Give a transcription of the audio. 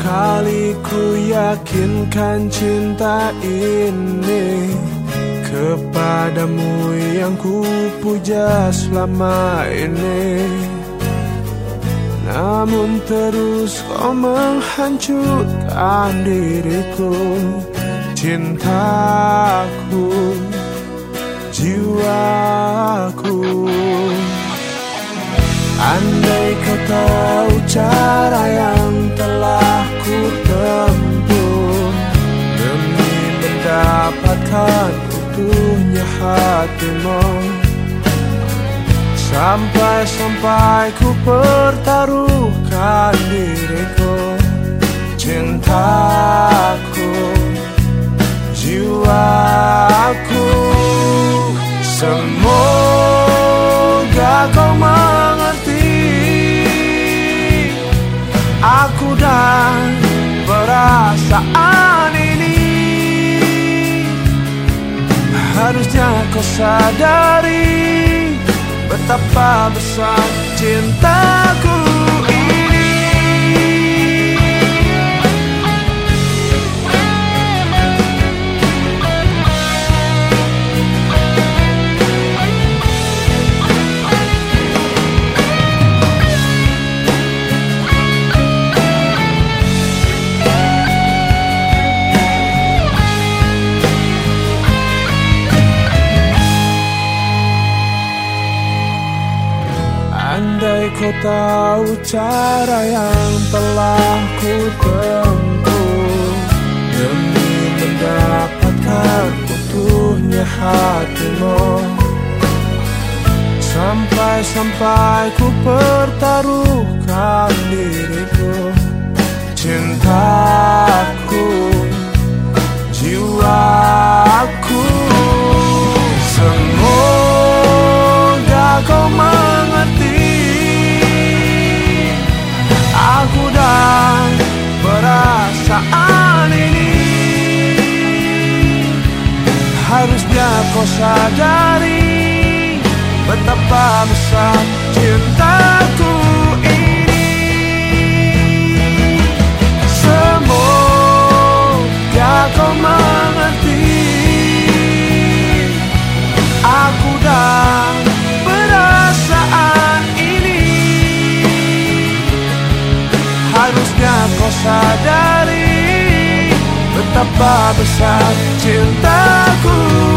kali ku yakinkan cinta ini Kepadamu yang ku puja selama ini. Namun terus kau menghancurkan diriku Cintaku Jiwaku. Andai kau tahu cara yang hatimu. Sampai-sampai ku pertaruhkan diriku Cintaku Jiwaku. Semoga kau mengerti Aku dan perasaan Harusnya kau sadari Betapa besar cintaku kau tahu cara yang telah ku tempuh. Demi mendapatkan utuhnya hatimu. Sampai-sampai ku pertaruhkan diriku. Cintaku Jiwaku kau sadari Betapa besar cintaku ini. Semoga kau mengerti. Aku dan perasaan ini. Harusnya kau sadari Betapa besar cintaku